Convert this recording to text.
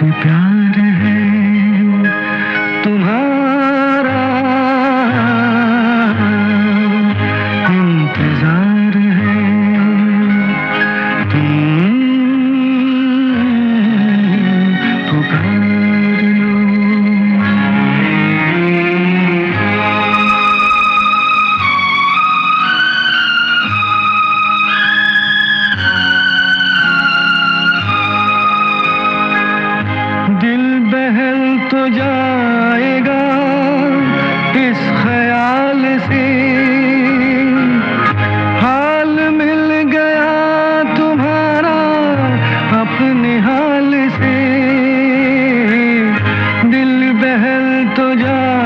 She Yeah.